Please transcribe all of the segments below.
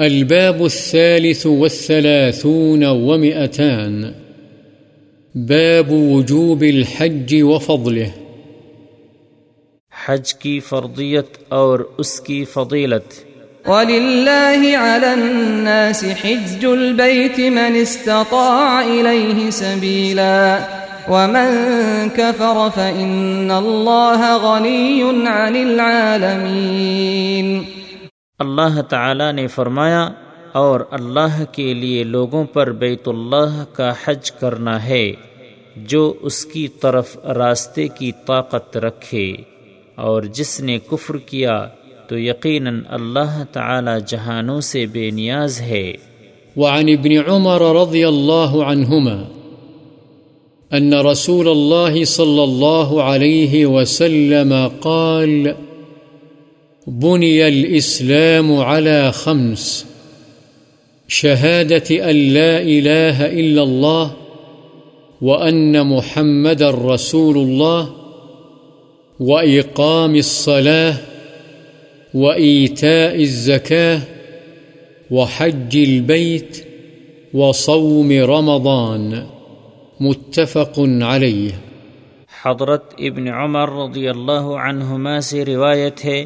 الباب الثالث والثلاثون ومئتان. باب وجوب الحج وفضله. حج کی فرضیت اور اس کی فضیلت. ولله على الناس حج البيت من استطاع إليه سبيلا. ومن كفر فإن الله غني عن العالمين. اللہ تعالی نے فرمایا، اور اللہ کے لیے لوگوں پر بیت اللہ کا حج کرنا ہے، جو اس کی طرف راستے کی طاقت رکھے۔ اور جس نے کفر کیا، تو یقیناً اللہ تعالی جہانوں سے بے نیاز ہے۔ وعن ابن عمر رضی اللہ عنہما أن رسول الله صلى الله عليه وسلم قال بني الإسلام على خمس. شهادة أن لا إله إلا الله وأن محمد رسول الله وإقام الصلاة وإيتاء الزكاة وحج البيت وصوم رمضان. متفق عليه. حضرت ابن عمر رضی اللہ عنہما سے روایت ہے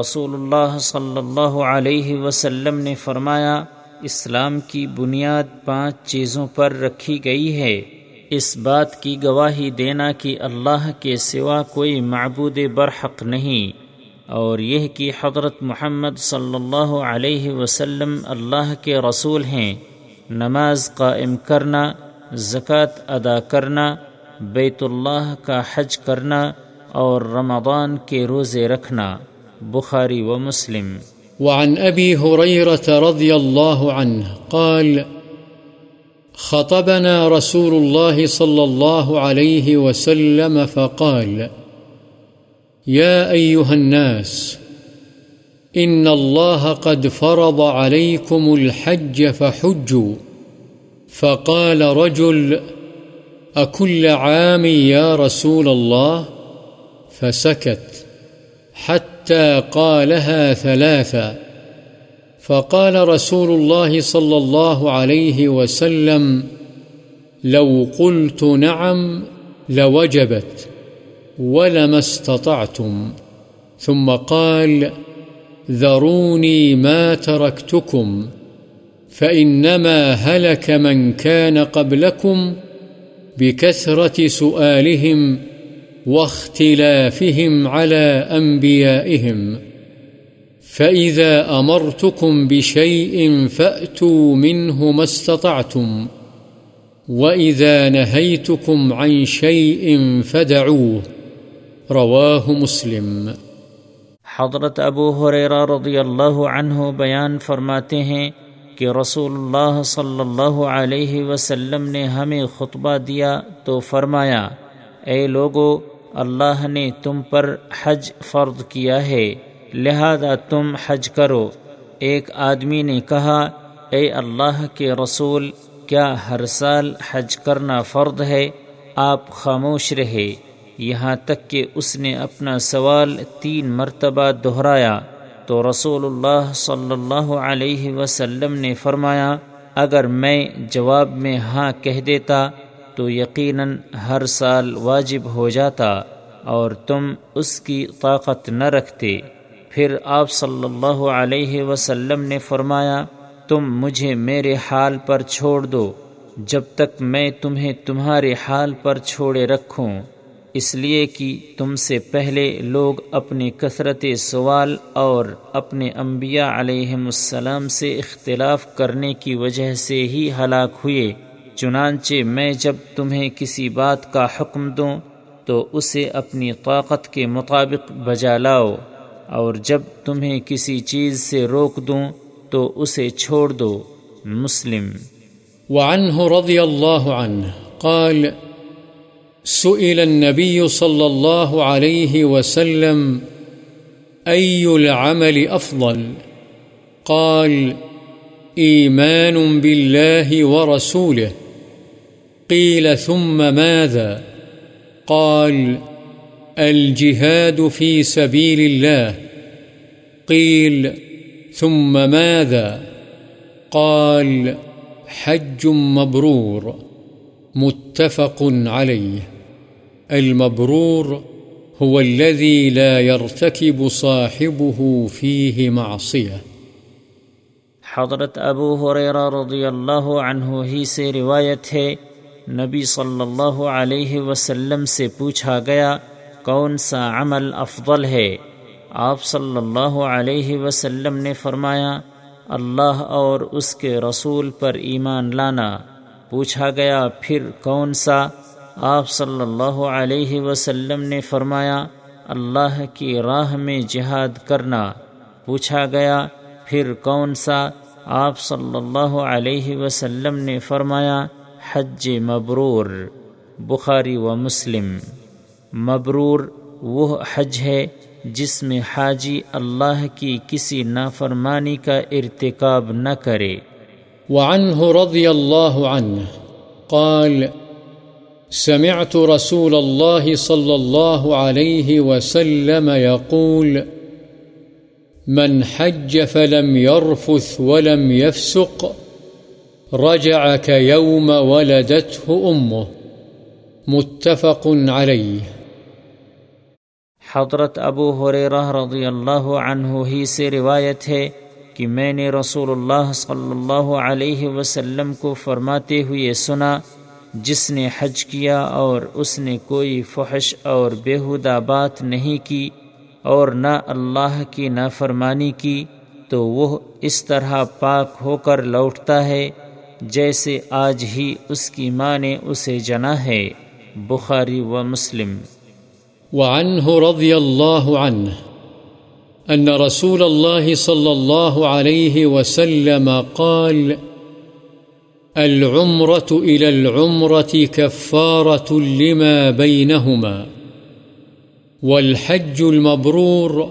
رسول اللہ صلی اللہ علیہ وسلم نے فرمایا، اسلام کی بنیاد پانچ چیزوں پر رکھی گئی ہے۔ اس بات کی گواہی دینا کہ اللہ کے سوا کوئی معبود برحق نہیں۔ اور یہ کہ حضرت محمد صلی اللہ علیہ وسلم اللہ کے رسول ہیں۔ نماز قائم کرنا، زکوٰۃ ادا کرنا، بیت اللہ کا حج کرنا اور رمضان کے روزے رکھنا۔ بخاری و مسلم۔ وعن أبي هريرة رضي الله عنه قال، خطبنا رسول الله صلى الله عليه وسلم فقال يا أيها الناس إن الله قد فرض عليكم الحج فحجوا۔ فقال رجل أكل عام يا رسول الله فسكت حتى حتى قالها ثلاثا. فقال رسول الله صلى الله عليه وسلم، لو قلت نعم لوجبت ولما استطعتم. ثم قال، ذروني ما تركتكم، فإنما هلك من كان قبلكم بكثرة سؤالهم واختلافهم على أنبيائهم. فإذا أمرتكم بشيء فأتوا منه ما استطعتم. وإذا نهيتكم عن شيء فدعوه. رواه مسلم. حضرت ابو حریرہ رضی اللہ عنہ بیان فرماتے ہیں کہ رسول اللہ صلی اللہ علیہ وسلم نے ہمیں خطبہ دیا تو فرمایا، اے لوگو اللہ نے تم پر حج فرض کیا ہے، لہذا تم حج کرو۔ ایک آدمی نے کہا، اے اللہ کے رسول، کیا ہر سال حج کرنا فرد ہے؟ آپ خاموش رہے۔ یہاں تک کہ اس نے اپنا سوال تین مرتبہ دہرایا۔ تو رسول اللہ صلی اللہ علیہ وسلم نے فرمایا، اگر میں جواب میں ہاں کہہ دیتا تو یقیناً ہر سال واجب ہو جاتا اور تم اس کی طاقت نہ رکھتے۔ پھر آپ صلی اللہ علیہ وسلم نے فرمایا، تم مجھے میرے حال پر چھوڑ دو، جب تک میں تمہیں تمہارے حال پر چھوڑے رکھوں۔ اس لیے کہ تم سے پہلے لوگ اپنی کثرت سوال اور اپنے انبیاء علیہ السلام سے اختلاف کرنے کی وجہ سے ہی ہلاک ہوئے۔ چنانچہ میں جب تمہیں کسی بات کا حکم دوں تو اسے اپنی طاقت کے مطابق بجا لاؤ، اور جب تمہیں کسی چیز سے روک دوں تو اسے چھوڑ دو، مسلم۔ رضی اللہ عنہ قال، سئل النبي صلى الله عليه وسلم أي العمل أفضل قال إيمان بالله ورسوله قيل ثم ماذا؟ قال، الجهاد في سبيل الله. قيل، ثم ماذا؟ قال، حج مبرور، متفق عليه. المبرور هو الذي لا يرتكب صاحبه فيه معصية. حضرت ابو حریرہ رضی اللہ عنہ ہی سے روایت ہے نبی صلی اللہ علیہ وسلم سے پوچھا گیا، کون سا عمل افضل ہے؟ آپ صلی اللہ علیہ وسلم نے فرمایا، اللہ اور اس کے رسول پر ایمان لانا۔ پوچھا گیا، پھر کون سا؟ آپ صلی اللہ علیہ وسلم نے فرمایا، اللہ کی راہ میں جہاد کرنا۔ پوچھا گیا، پھر کون سا؟ آپ صلی اللہ علیہ وسلم نے فرمایا حج مبرور، بخاری و مسلم۔ مبرور وہ حج ہے جس میں حاجی اللہ کی کسی نافرمانی کا ارتکاب نہ کرے۔ وعنه رضی اللہ عنہ قال، سمعت رسول الله صلى الله عليه وسلم يقول من حج فلم يرفث ولم يفسق رجع كيوم ولدته أمه. متفق عليه. حضرت ابو حریرہ رضی اللہ عنہ ہی سے روایت ہے کہ میں نے رسول اللہ صلی اللہ علیہ وسلم کو فرماتے ہوئے سنا، جس نے حج کیا اور اس نے کوئی فحش اور بےحدہ بات نہیں کی اور نہ اللہ کی نافرمانی کی، تو وہ اس طرح پاک ہو کر لوٹتا ہے۔ جیسے آج ہی اس کی ماں نے اسے جنا ہے، بخاری و مسلم۔ وعنه رضي الله عنه أن رسول الله صلى الله عليه وسلم قال، العمرة إلى العمرة كفارة لما بينهما، والحج المبرور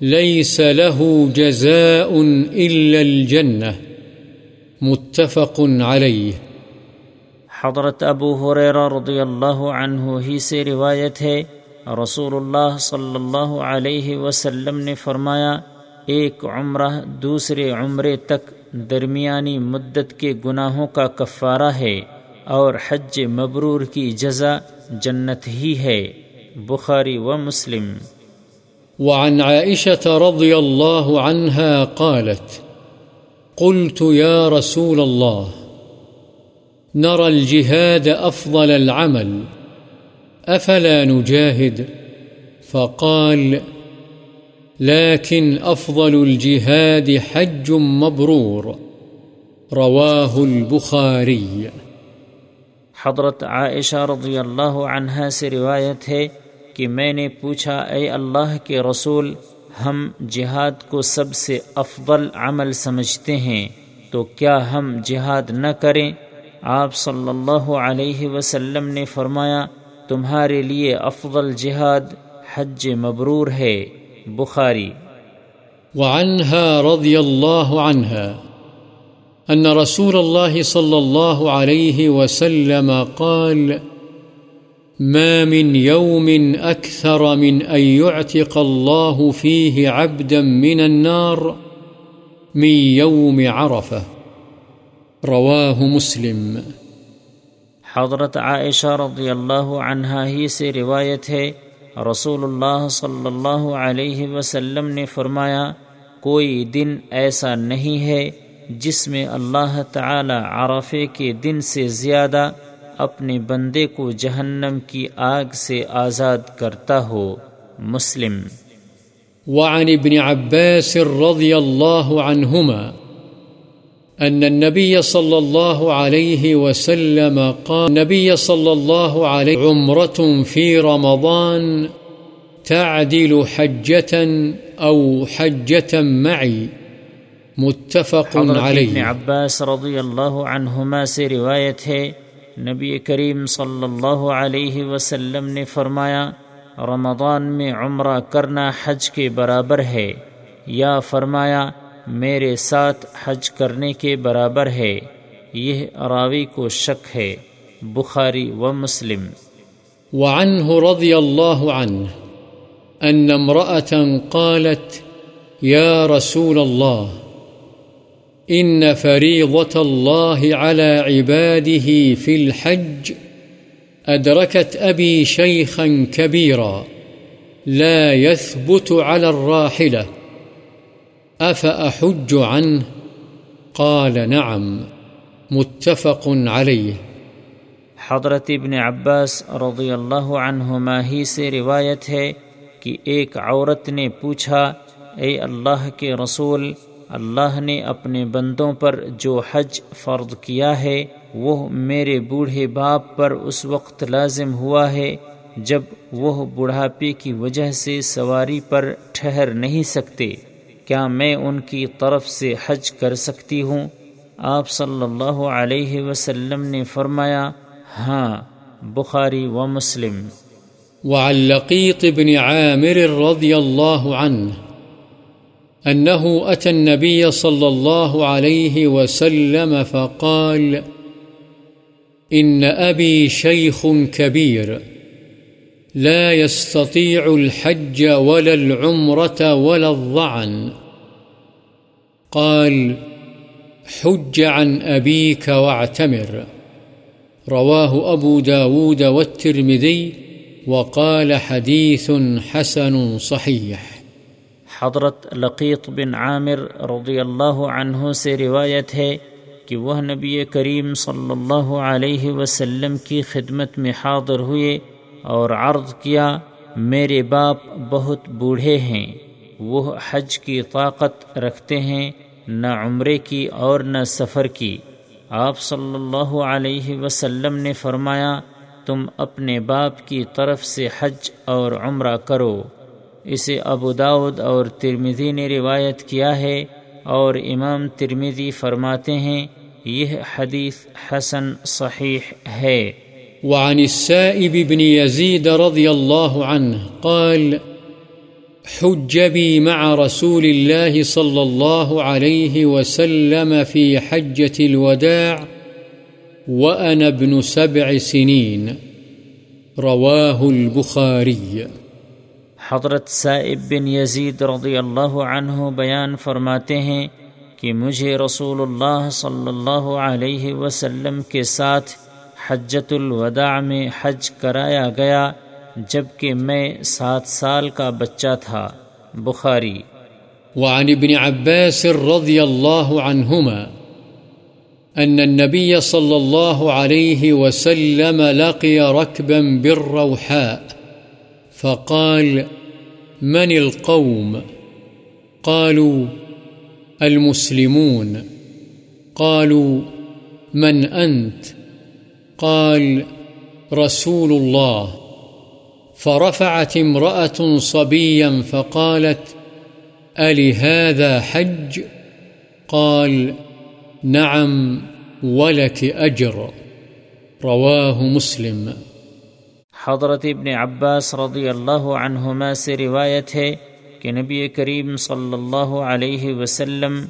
ليس له جزاء إلا الجنة۔ متفق عليه حضرت ابو حریرہ رضی اللہ عنہ ہی سے روایت ہے رسول اللہ صلی اللہ علیہ وسلم نے فرمایا ایک عمرہ دوسرے عمرے تک درمیانی مدت کے گناہوں کا کفارہ ہے اور حج مبرور کی جزا جنت ہی ہے۔ بخاری و مسلم۔ وعن عائشة رضي الله عنها قالت قلت يا رسول الله، نرى الجهاد أفضل العمل، أفلا نجاهد؟ فقال، لكن أفضل الجهاد حج مبرور، رواه البخاري. حضرت عائشہ رضی اللہ عنہ سے روایت ہے کہ میں نے پوچھا، اے اللہ کے رسول ہم جہاد کو سب سے افضل عمل سمجھتے ہیں، تو کیا ہم جہاد نہ کریں؟ آپ صلی اللہ علیہ وسلم نے فرمایا، تمہارے لیے افضل جہاد حج مبرور ہے۔ بخاری۔ وعنها رضي الله عنها أن رسول الله صلى الله عليه وسلم قال ما من يوم أكثر من أن يعتق الله فيه عبدا من النار من يوم عرفة. رواه مسلم. حضرت عائشہ رضی اللہ عنہ ہی سے روایت ہے، رسول اللہ صلی اللہ علیہ وسلم نے فرمایا، کوئی دن ایسا نہیں ہے جس میں اللہ تعالی عرفے کے دن سے زیادہ اپنے بندے کو جہنم کی آگ سے آزاد کرتا ہو۔ مسلم۔ وعن ابن عباس رضی اللہ عنہما أن النبي صلى الله عليه وسلم قال النبي صلى الله عليه عمرة في رمضان تعدل حجة أو حجة معي متفق عليه ابن عباس رضی اللہ عنہما سے روایت ہے نبی کریم صلی اللہ علیہ وسلم نے فرمایا، رمضان میں عمرہ کرنا حج کے برابر ہے۔ یا فرمایا، میرے ساتھ حج کرنے کے برابر ہے۔ یہ راوی کو شک ہے۔ بخاری و مسلم۔ وعنه رضي الله عنه أن امرأة قالت يا رسول الله إن فريضة الله على عباده في الحج أدركت أبي شيخا كبيرا لا يثبت على الراحلة أفأحج عنه؟ قال نعم، متفق عليه. حضرت ابن عباس رضی اللہ عنہما ہی سے روایت ہے کہ ایک عورت نے پوچھا، اے اللہ کے رسول اللہ نے اپنے بندوں پر جو حج فرض کیا ہے، وہ میرے بوڑھے باپ پر اس وقت لازم ہوا ہے جب وہ بڑھاپے کی وجہ سے سواری پر ٹھہر نہیں سکتے۔ کیا میں ان کی طرف سے حج کر سکتی ہوں؟ آپ صلی اللہ علیہ وسلم نے فرمایا ہاں بخاری و مسلم۔ وعن لقيط بن عامر رضي الله عنه أنه أتى النبي صلى الله عليه وسلم فقال، إن أبي شيخ كبير، لا يستطيع الحج ولا العمرة ولا الضعن. قال، حج عن أبيك واعتمر. رواه أبو داود والترمذي، وقال حديث حسن صحيح. حضرت لقیط بن عامر رضی اللہ عنہ سے روایت ہے کہ وہ نبی کریم صلی اللہ علیہ وسلم کی خدمت میں حاضر ہوئے اور عرض کیا، میرے باپ بہت بوڑھے ہیں، وہ حج کی طاقت رکھتے ہیں، نہ عمرے کی اور نہ سفر کی۔ آپ صلی اللہ علیہ وسلم نے فرمایا، تم اپنے باپ کی طرف سے حج اور عمرہ کرو۔ اسے ابو داود اور ترمیدی نے روایت کیا ہے اور امام ترمیدی فرماتے ہیں، یہ حدیث حسن صحیح ہے۔ وعن السائب بن يزيد رضي الله عنه قال، حج بي مع رسول الله صلى الله عليه وسلم في حجة الوداع وأنا ابن سبع سنين رواه البخاري حضرت صاحب بن یزید رضی اللہ عنہ بیان فرماتے ہیں کہ مجھے رسول اللہ صلی اللہ علیہ وسلم کے ساتھ حجت الوداع میں حج کرایا گیا جبکہ میں سات سال کا بچہ تھا۔ بخاری۔ وعن ابن عباس رضی اللہ عنہما أن النبي صلى الله عليه وسلم لقي ركبا بالروحاء فقال من القوم؟ قالوا المسلمون. قالوا من أنت؟ قال رسول الله. فرفعت امرأة صبيا فقالت ألي هذا حج؟ قال نعم ولك أجر. رواه مسلم. حضرت ابن عباس رضی اللہ عنہما سے روایت ہے کہ نبی کریم صلی اللہ علیہ وسلم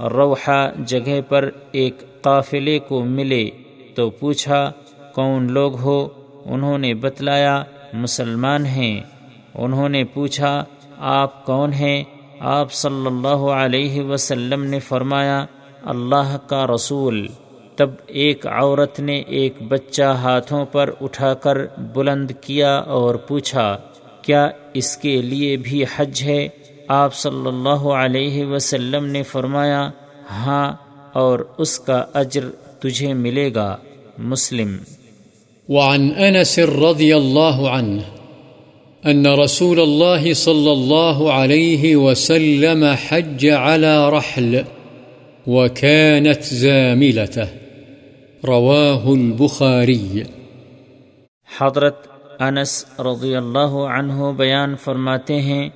روحا جگہ پر ایک قافلے کو ملے تو پوچھا، کون لوگ ہو؟ انہوں نے بتلایا، مسلمان ہیں۔ انہوں نے پوچھا، آپ کون ہیں؟ آپ صلی اللہ علیہ وسلم نے فرمایا، اللہ کا رسول۔ تب ایک عورت نے ایک بچہ ہاتھوں پر اٹھا کر بلند کیا اور پوچھا، کیا اس کے لیے بھی حج ہے؟ آپ صلی اللہ علیہ وسلم نے فرمایا ہاں اور اس کا اجر تجھے ملے گا۔ مسلم۔ وعن انس رضی اللہ عنہ، ان رسول الله صلى الله عليه وسلم حج على رحل وكانت زاملته رواه البخاری۔ حضرت انس رضی اللہ عنہ بیان فرماتے ہیں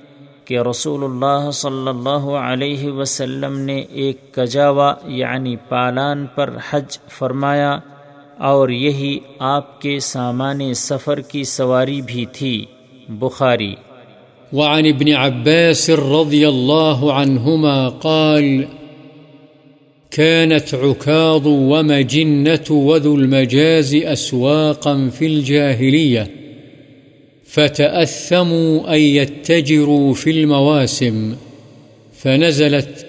کہ رسول اللہ صلی اللہ علیہ وسلم نے ایک کجاوا یعنی پالان پر حج فرمایا اور یہی آپ کے سامان سفر کی سواری بھی تھی۔ بخاری۔ وعن ابن عباس رضی اللہ عنہما قال كانت عكاظ ومجنة وذو المجاز أسواقا في الجاهلية، فتأثموا أن يتجروا في المواسم، فنزلت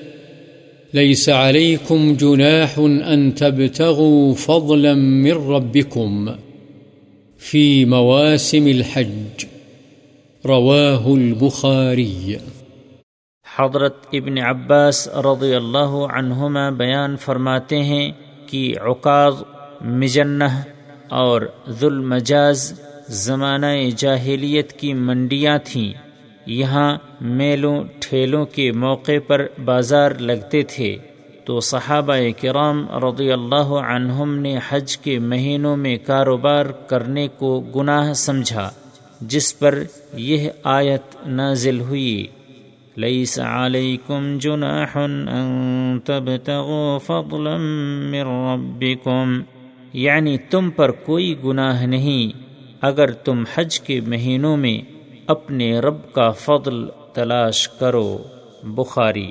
ليس عليكم جناح أن تبتغوا فضلا من ربكم في مواسم الحج، رواه البخاري. حضرت ابن عباس رضی اللہ عنہما بیان فرماتے ہیں کہ عقاض مجنہ اور ذوالمجاز زمانہ جاہلیت کی منڈیاں تھیں۔ یہاں میلوں، ٹھیلوں کے موقع پر بازار لگتے تھے۔ تو صحابہ کرام رضی اللہ عنہم نے حج کے مہینوں میں کاروبار کرنے کو گناہ سمجھا، جس پر یہ آیت نازل ہوئی۔ ليس عليكم جناح أن تبتغوا فضلا من ربكم. یعنی تم پر کوئی گناہ نہیں، اگر تم حج کے مہینوں میں اپنے رب کا فضل تلاش کرو. بخاری